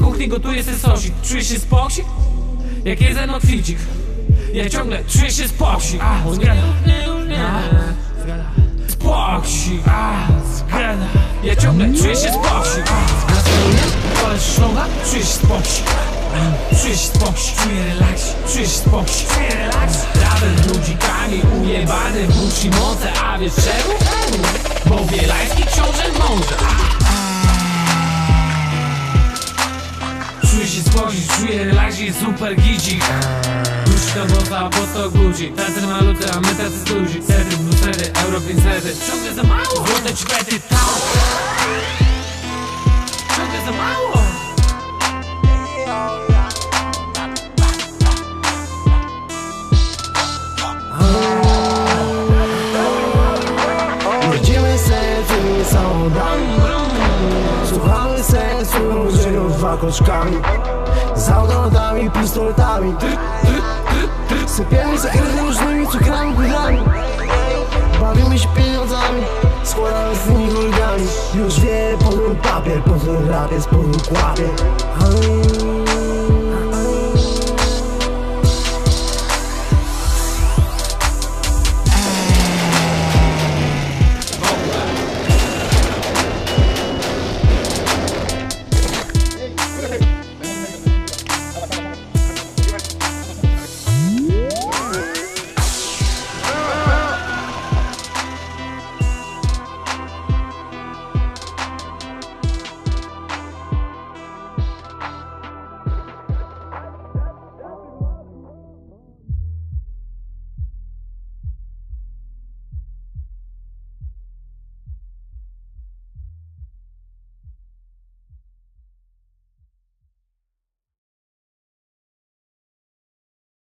kuchni gotuje se sosik. Czujesz się spoksik? Jak jeden otwicik Ja ciągle czuję się spoksik. Zgada. Spoksik. Ja ciągle czuję się spoksik. Ale szloga? Czuję się spoksik. Czuję się spoksik. Czuję relaks. Czuję się spoksik. Czuję relaks. Raben ludzikami ujebany w uszy moce A wiesz czemu? Bo Bielański książę mąże czuję relaks i super gidzik. To bossa, bo to Gucci Tacy maluty, a my tacy duzi Sety, blusety, euro 500 Ciągle za mało. Złote ćwety, tam Ciągle za mało. Jedziemy sercu są damy Słuchamy sensu, żyją dwa automatami, pistoletami. Sypiemy sekrety różnymi cukrami, pudrami Bawimy się pieniądzami Składamy z tymi kolegami Już wie, po tym papier, po tym rapie, po tym kłapie